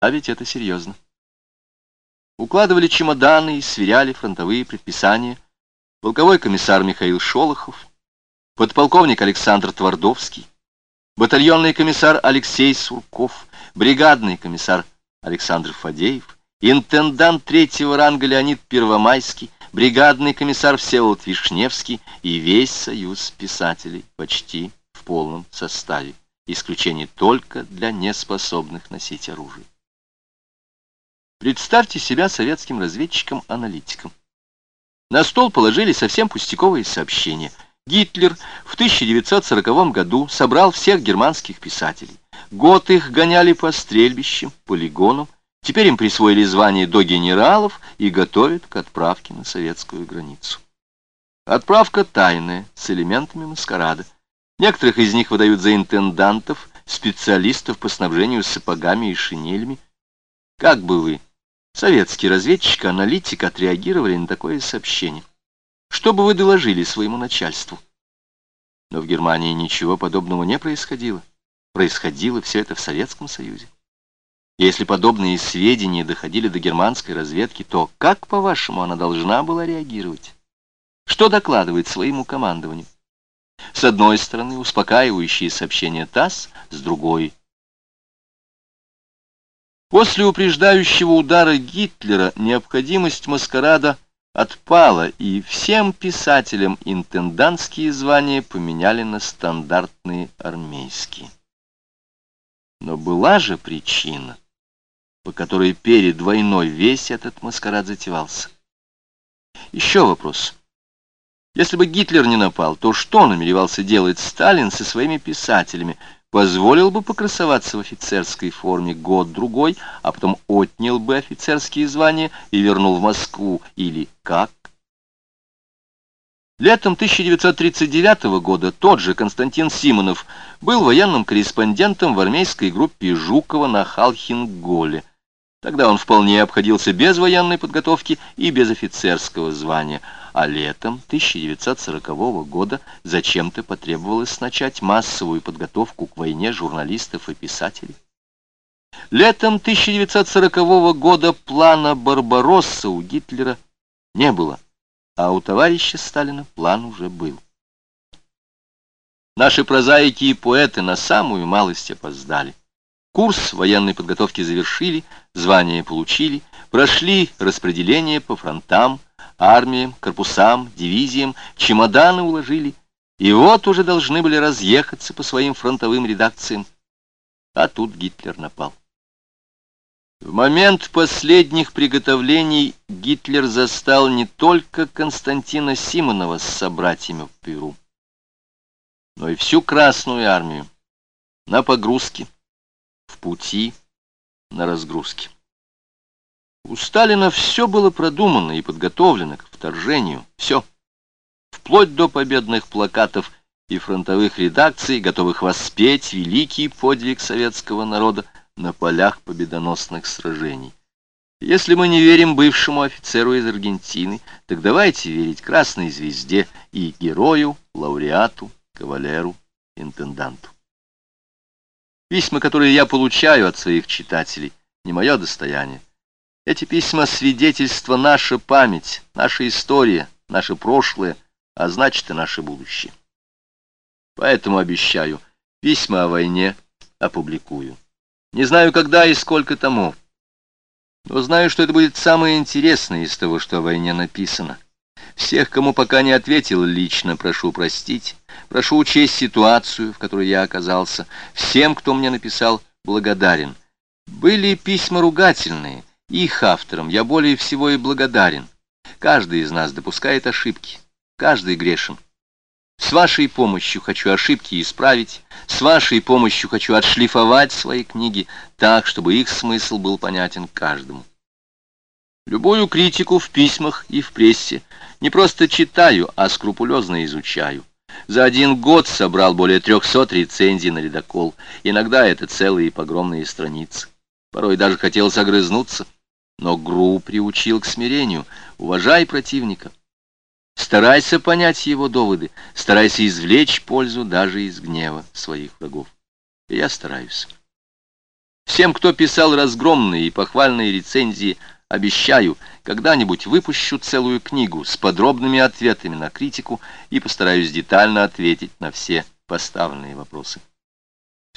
А ведь это серьезно. Укладывали чемоданы и сверяли фронтовые предписания полковой комиссар Михаил Шолохов, подполковник Александр Твардовский, батальонный комиссар Алексей Сурков, бригадный комиссар Александр Фадеев, интендант третьего ранга Леонид Первомайский, бригадный комиссар Всеволод Вишневский и весь союз писателей почти в полном составе, исключение только для неспособных носить оружие. Представьте себя советским разведчиком-аналитиком. На стол положили совсем пустяковые сообщения. Гитлер в 1940 году собрал всех германских писателей. Год их гоняли по стрельбищам, полигонам, Теперь им присвоили звание до генералов и готовят к отправке на советскую границу. Отправка тайная, с элементами маскарада. Некоторых из них выдают за интендантов, специалистов по снабжению сапогами и шинелями. Как бы вы, советский разведчик, аналитик, отреагировали на такое сообщение? Что бы вы доложили своему начальству? Но в Германии ничего подобного не происходило. Происходило все это в Советском Союзе. Если подобные сведения доходили до германской разведки, то как, по-вашему, она должна была реагировать? Что докладывает своему командованию? С одной стороны, успокаивающие сообщения ТАСС, с другой. После упреждающего удара Гитлера необходимость маскарада отпала, и всем писателям интендантские звания поменяли на стандартные армейские. Но была же причина по которой перед войной весь этот маскарад затевался. Еще вопрос. Если бы Гитлер не напал, то что намеревался делать Сталин со своими писателями? Позволил бы покрасоваться в офицерской форме год-другой, а потом отнял бы офицерские звания и вернул в Москву? Или как? Летом 1939 года тот же Константин Симонов был военным корреспондентом в армейской группе Жукова на Халхинголе. Тогда он вполне обходился без военной подготовки и без офицерского звания, а летом 1940 года зачем-то потребовалось начать массовую подготовку к войне журналистов и писателей. Летом 1940 года плана «Барбаросса» у Гитлера не было, а у товарища Сталина план уже был. Наши прозаики и поэты на самую малость опоздали. Курс военной подготовки завершили, звания получили, прошли распределение по фронтам, армиям, корпусам, дивизиям, чемоданы уложили, и вот уже должны были разъехаться по своим фронтовым редакциям. А тут Гитлер напал. В момент последних приготовлений Гитлер застал не только Константина Симонова с собратьями в Перу, но и всю Красную армию на погрузке, пути, на разгрузке. У Сталина все было продумано и подготовлено к вторжению. Все. Вплоть до победных плакатов и фронтовых редакций, готовых воспеть великий подвиг советского народа на полях победоносных сражений. Если мы не верим бывшему офицеру из Аргентины, так давайте верить Красной Звезде и герою, лауреату, кавалеру, интенданту. Письма, которые я получаю от своих читателей, не мое достояние. Эти письма — свидетельство наша память, наша история, наше прошлое, а значит и наше будущее. Поэтому обещаю, письма о войне опубликую. Не знаю, когда и сколько тому, но знаю, что это будет самое интересное из того, что о войне написано. Всех, кому пока не ответил лично, прошу простить. Прошу учесть ситуацию, в которой я оказался. Всем, кто мне написал, благодарен. Были письма ругательные. Их авторам я более всего и благодарен. Каждый из нас допускает ошибки. Каждый грешен. С вашей помощью хочу ошибки исправить. С вашей помощью хочу отшлифовать свои книги так, чтобы их смысл был понятен каждому. Любую критику в письмах и в прессе не просто читаю, а скрупулезно изучаю. За один год собрал более трехсот рецензий на ледокол. Иногда это целые погромные страницы. Порой даже хотелось огрызнуться. Но ГРУ приучил к смирению. Уважай противника. Старайся понять его доводы. Старайся извлечь пользу даже из гнева своих врагов. И я стараюсь. Всем, кто писал разгромные и похвальные рецензии, обещаю, когда-нибудь выпущу целую книгу с подробными ответами на критику и постараюсь детально ответить на все поставленные вопросы.